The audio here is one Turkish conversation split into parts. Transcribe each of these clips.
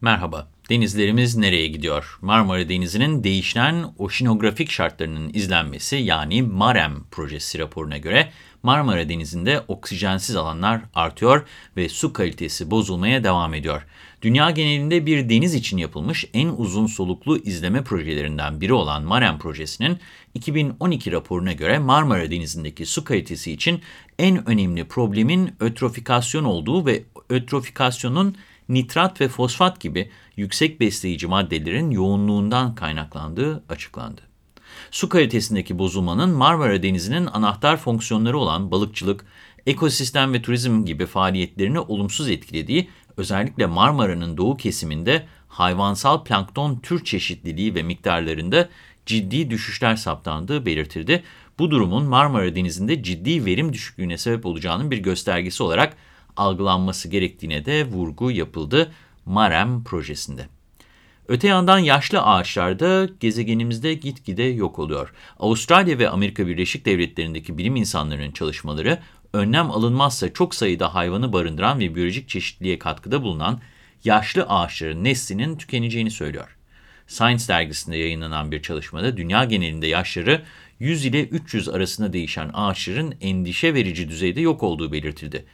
Merhaba, denizlerimiz nereye gidiyor? Marmara Denizi'nin değişen oşinografik şartlarının izlenmesi yani MAREM projesi raporuna göre Marmara Denizi'nde oksijensiz alanlar artıyor ve su kalitesi bozulmaya devam ediyor. Dünya genelinde bir deniz için yapılmış en uzun soluklu izleme projelerinden biri olan MAREM projesinin 2012 raporuna göre Marmara Denizi'ndeki su kalitesi için en önemli problemin ötrofikasyon olduğu ve ötrofikasyonun nitrat ve fosfat gibi yüksek besleyici maddelerin yoğunluğundan kaynaklandığı açıklandı. Su kalitesindeki bozulmanın Marmara Denizi'nin anahtar fonksiyonları olan balıkçılık, ekosistem ve turizm gibi faaliyetlerini olumsuz etkilediği, özellikle Marmara'nın doğu kesiminde hayvansal plankton tür çeşitliliği ve miktarlarında ciddi düşüşler saptandığı belirtildi. Bu durumun Marmara Denizi'nde ciddi verim düşüklüğüne sebep olacağının bir göstergesi olarak algılanması gerektiğine de vurgu yapıldı MAREM projesinde. Öte yandan yaşlı ağaçlar da gezegenimizde gitgide yok oluyor. Avustralya ve Amerika Birleşik Devletleri'ndeki bilim insanlarının çalışmaları, önlem alınmazsa çok sayıda hayvanı barındıran ve biyolojik çeşitliliğe katkıda bulunan yaşlı ağaçların neslinin tükeneceğini söylüyor. Science dergisinde yayınlanan bir çalışmada dünya genelinde yaşları 100 ile 300 arasında değişen ağaçların endişe verici düzeyde yok olduğu belirtildi.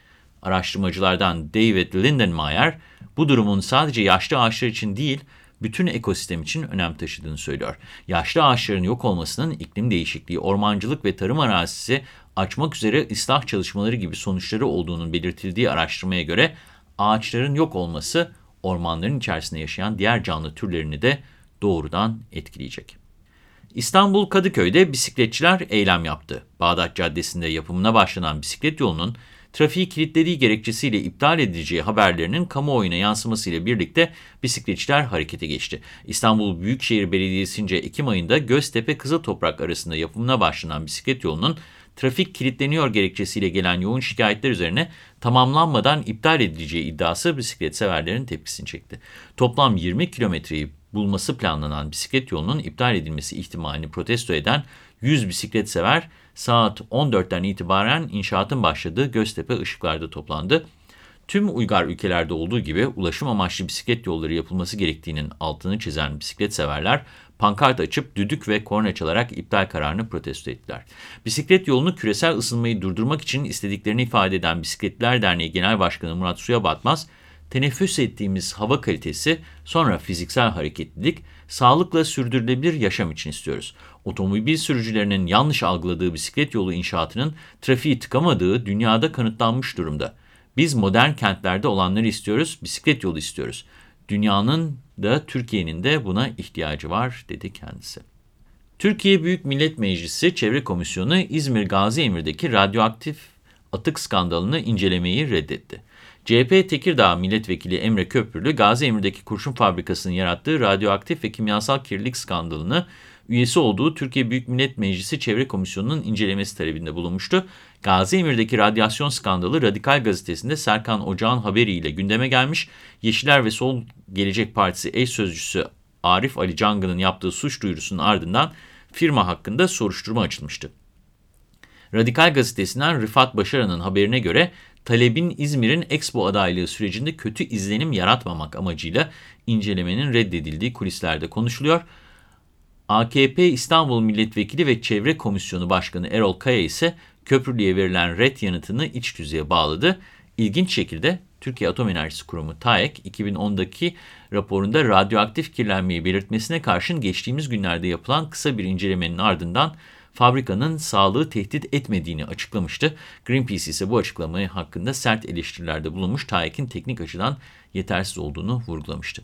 Araştırmacılardan David Lindenmayer, bu durumun sadece yaşlı ağaçlar için değil, bütün ekosistem için önem taşıdığını söylüyor. Yaşlı ağaçların yok olmasının iklim değişikliği, ormancılık ve tarım arazisi açmak üzere ıslah çalışmaları gibi sonuçları olduğunun belirtildiği araştırmaya göre ağaçların yok olması ormanların içerisinde yaşayan diğer canlı türlerini de doğrudan etkileyecek. İstanbul Kadıköy'de bisikletçiler eylem yaptı. Bağdat Caddesi'nde yapımına başlanan bisiklet yolunun trafiği kilitlediği gerekçesiyle iptal edileceği haberlerinin kamuoyuna yansımasıyla birlikte bisikletçiler harekete geçti. İstanbul Büyükşehir Belediyesi'nce Ekim ayında Göztepe Kızıltoprak arasında yapımına başlanan bisiklet yolunun trafik kilitleniyor gerekçesiyle gelen yoğun şikayetler üzerine tamamlanmadan iptal edileceği iddiası bisiklet severlerin tepkisini çekti. Toplam 20 kilometreyi bulması planlanan bisiklet yolunun iptal edilmesi ihtimalini protesto eden 100 bisiklet sever saat 14'ten itibaren inşaatın başladığı Göztepe ışıklarda toplandı. Tüm uygar ülkelerde olduğu gibi ulaşım amaçlı bisiklet yolları yapılması gerektiğinin altını çizen bisiklet severler pankart açıp düdük ve korna çalarak iptal kararını protesto ettiler. Bisiklet yolunu küresel ısınmayı durdurmak için istediklerini ifade eden Bisikletler Derneği Genel Başkanı Murat Suya Batmaz, teneffüs ettiğimiz hava kalitesi, sonra fiziksel hareketlilik, sağlıkla sürdürülebilir yaşam için istiyoruz. Otomobil sürücülerinin yanlış algıladığı bisiklet yolu inşaatının trafiği tıkamadığı dünyada kanıtlanmış durumda. Biz modern kentlerde olanları istiyoruz, bisiklet yolu istiyoruz. Dünyanın da Türkiye'nin de buna ihtiyacı var, dedi kendisi. Türkiye Büyük Millet Meclisi Çevre Komisyonu İzmir Gazi Emir'deki radyoaktif atık skandalını incelemeyi reddetti. CHP Tekirdağ Milletvekili Emre Köprülü, Gazi Emir'deki kurşun fabrikasının yarattığı radyoaktif ve kimyasal kirlilik skandalını üyesi olduğu Türkiye Büyük Millet Meclisi Çevre Komisyonu'nun incelemesi talebinde bulunmuştu. Gazi Emir'deki radyasyon skandalı Radikal Gazetesi'nde Serkan Ocağan haberiyle gündeme gelmiş. Yeşiller ve Sol Gelecek Partisi eş sözcüsü Arif Ali Cangı'nın yaptığı suç duyurusunun ardından firma hakkında soruşturma açılmıştı. Radikal Gazetesi'nden Rıfat Başaran'ın haberine göre talebin İzmir'in Expo adaylığı sürecinde kötü izlenim yaratmamak amacıyla incelemenin reddedildiği kulislerde konuşuluyor. AKP İstanbul Milletvekili ve Çevre Komisyonu Başkanı Erol Kaya ise köprülüye verilen red yanıtını iç düzeye bağladı. İlginç şekilde Türkiye Atom Enerjisi Kurumu TAEK 2010'daki raporunda radyoaktif kirlenmeyi belirtmesine karşın geçtiğimiz günlerde yapılan kısa bir incelemenin ardından fabrikanın sağlığı tehdit etmediğini açıklamıştı. Greenpeace ise bu açıklamayı hakkında sert eleştirilerde bulunmuş TAEK'in teknik açıdan yetersiz olduğunu vurgulamıştı.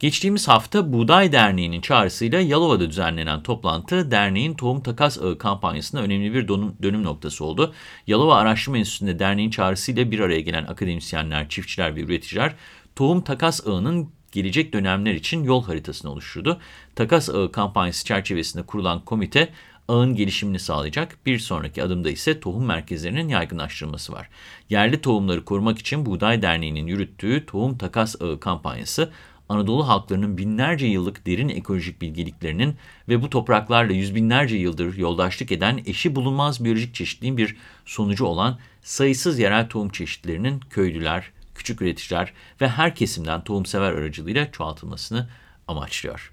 Geçtiğimiz hafta Buğday Derneği'nin çağrısıyla Yalova'da düzenlenen toplantı derneğin tohum takas ağı kampanyasında önemli bir dönüm, dönüm noktası oldu. Yalova Araştırma Enstitüsü'nde derneğin çağrısıyla bir araya gelen akademisyenler, çiftçiler ve üreticiler tohum takas ağının gelecek dönemler için yol haritasını oluşturdu. Takas ağı kampanyası çerçevesinde kurulan komite ağın gelişimini sağlayacak. Bir sonraki adımda ise tohum merkezlerinin yaygınlaştırılması var. Yerli tohumları korumak için Buğday Derneği'nin yürüttüğü Tohum Takas Ağı kampanyası Anadolu halklarının binlerce yıllık derin ekolojik bilgeliklerinin ve bu topraklarla yüz binlerce yıldır yoldaşlık eden eşi bulunmaz biyolojik çeşitliliğin bir sonucu olan sayısız yerel tohum çeşitlerinin köylüler, küçük üreticiler ve her kesimden tohumsever aracılığıyla çoğaltılmasını amaçlıyor.